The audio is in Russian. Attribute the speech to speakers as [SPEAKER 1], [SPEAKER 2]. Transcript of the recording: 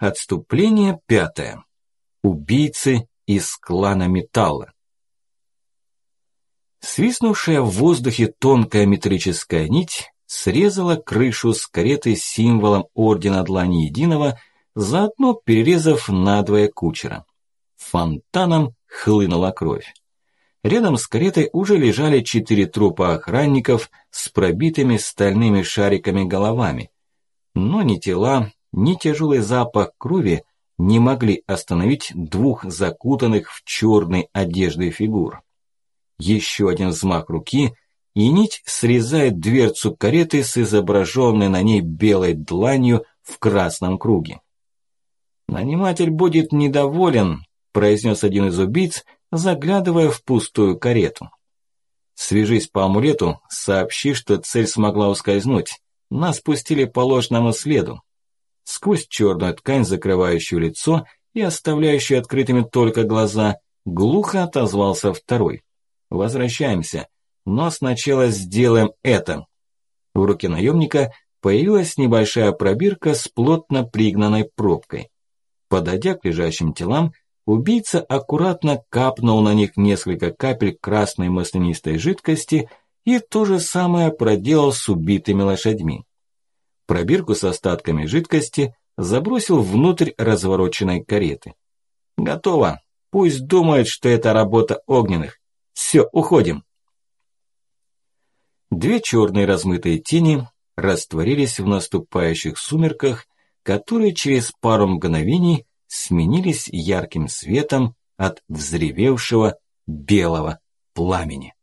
[SPEAKER 1] Отступление пятое. Убийцы из клана Металла. Свистнувшая в воздухе тонкая метрическая нить срезала крышу с кареты с символом Ордена Длани Единого, заодно перерезав надвое кучера. Фонтаном хлынула кровь. Рядом с каретой уже лежали четыре трупа охранников с пробитыми стальными шариками головами. Но ни тела, ни тяжелый запах крови не могли остановить двух закутанных в черной одежды фигур. Еще один взмах руки, и нить срезает дверцу кареты с изображенной на ней белой дланью в красном круге. «Наниматель будет недоволен», – произнес один из убийц, заглядывая в пустую карету. «Свяжись по амулету, сообщи, что цель смогла ускользнуть. Нас пустили по ложному следу сквозь черную ткань, закрывающую лицо и оставляющую открытыми только глаза, глухо отозвался второй. «Возвращаемся, но сначала сделаем это». В руке наемника появилась небольшая пробирка с плотно пригнанной пробкой. Подойдя к лежащим телам, убийца аккуратно капнул на них несколько капель красной маслянистой жидкости и то же самое проделал с убитыми лошадьми пробирку с остатками жидкости, забросил внутрь развороченной кареты. Готово. Пусть думают, что это работа огненных. Все, уходим. Две черные размытые тени растворились в наступающих сумерках, которые через пару мгновений сменились ярким светом от взревевшего белого пламени.